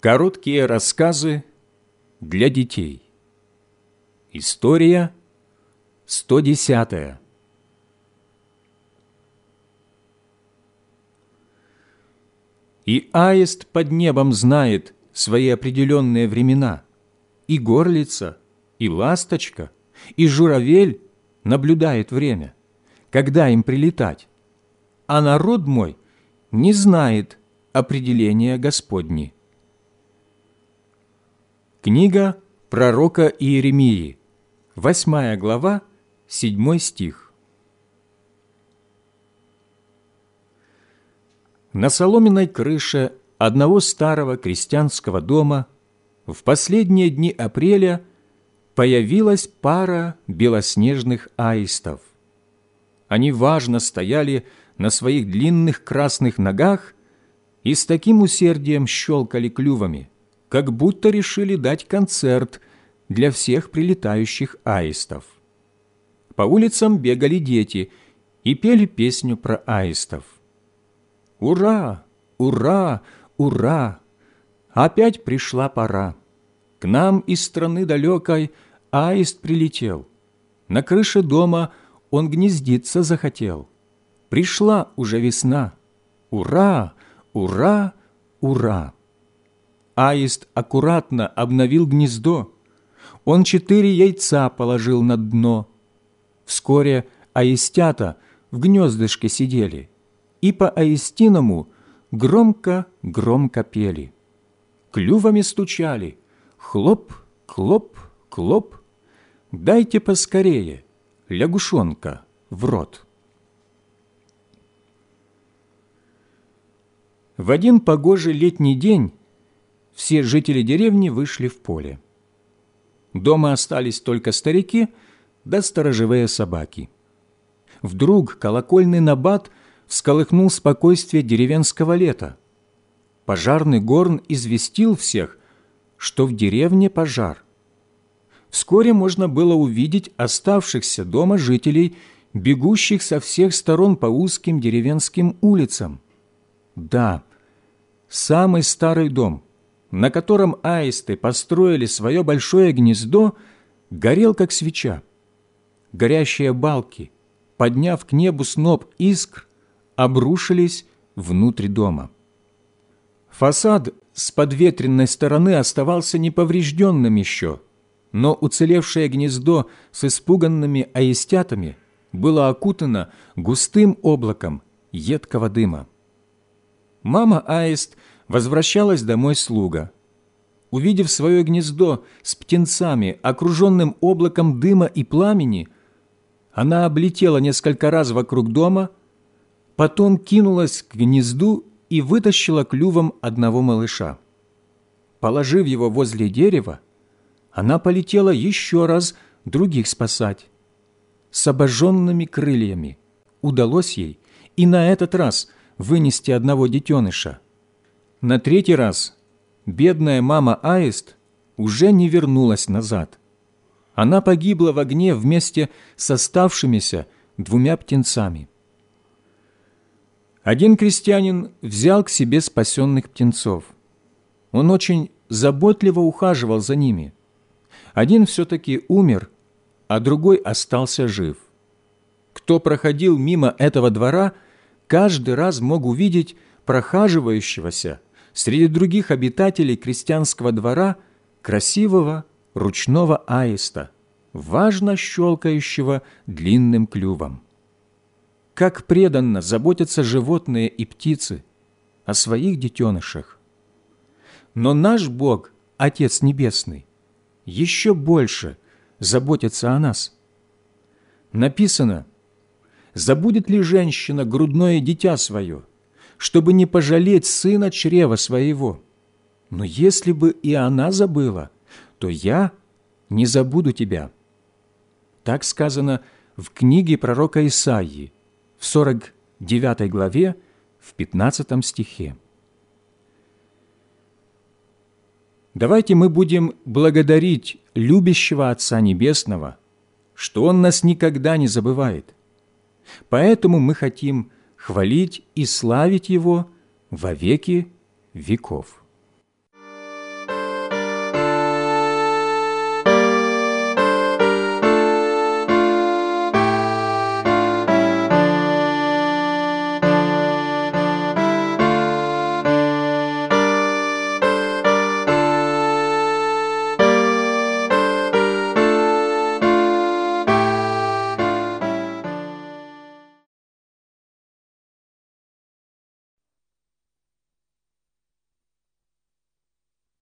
Короткие рассказы для детей. История 110. И аист под небом знает свои определенные времена, и горлица, и ласточка, и журавель наблюдает время, когда им прилетать, а народ мой не знает определения Господни. Книга пророка Иеремии, 8 глава, 7 стих. На соломенной крыше одного старого крестьянского дома в последние дни апреля появилась пара белоснежных аистов. Они важно стояли на своих длинных красных ногах и с таким усердием щелкали клювами – как будто решили дать концерт для всех прилетающих аистов. По улицам бегали дети и пели песню про аистов. «Ура! Ура! Ура! Опять пришла пора! К нам из страны далекой аист прилетел. На крыше дома он гнездиться захотел. Пришла уже весна. Ура! Ура! Ура!» Аист аккуратно обновил гнездо. Он четыре яйца положил на дно. Вскоре аистята в гнездышке сидели и по аистиному громко-громко пели. Клювами стучали, хлоп, клоп, клоп. Дайте поскорее лягушонка в рот. В один погожий летний день все жители деревни вышли в поле. Дома остались только старики да сторожевые собаки. Вдруг колокольный набат всколыхнул спокойствие деревенского лета. Пожарный горн известил всех, что в деревне пожар. Вскоре можно было увидеть оставшихся дома жителей, бегущих со всех сторон по узким деревенским улицам. Да, самый старый дом – на котором аисты построили свое большое гнездо, горел как свеча. Горящие балки, подняв к небу сноп искр, обрушились внутрь дома. Фасад с подветренной стороны оставался неповрежденным еще, но уцелевшее гнездо с испуганными аистятами было окутано густым облаком едкого дыма. Мама аист – возвращалась домой слуга. Увидев свое гнездо с птенцами, окруженным облаком дыма и пламени, она облетела несколько раз вокруг дома, потом кинулась к гнезду и вытащила клювом одного малыша. Положив его возле дерева, она полетела еще раз других спасать. С обожженными крыльями удалось ей и на этот раз вынести одного детеныша – на третий раз бедная мама Аист уже не вернулась назад. Она погибла в огне вместе с оставшимися двумя птенцами. Один крестьянин взял к себе спасенных птенцов. Он очень заботливо ухаживал за ними. Один все-таки умер, а другой остался жив. Кто проходил мимо этого двора, каждый раз мог увидеть прохаживающегося среди других обитателей крестьянского двора красивого ручного аиста, важно щелкающего длинным клювом. Как преданно заботятся животные и птицы о своих детенышах. Но наш Бог, Отец Небесный, еще больше заботится о нас. Написано, «Забудет ли женщина грудное дитя свое, чтобы не пожалеть сына чрева своего. Но если бы и она забыла, то я не забуду тебя». Так сказано в книге пророка Исаии в 49 главе в 15 стихе. Давайте мы будем благодарить любящего Отца Небесного, что Он нас никогда не забывает. Поэтому мы хотим хвалить и славить Его во веки веков.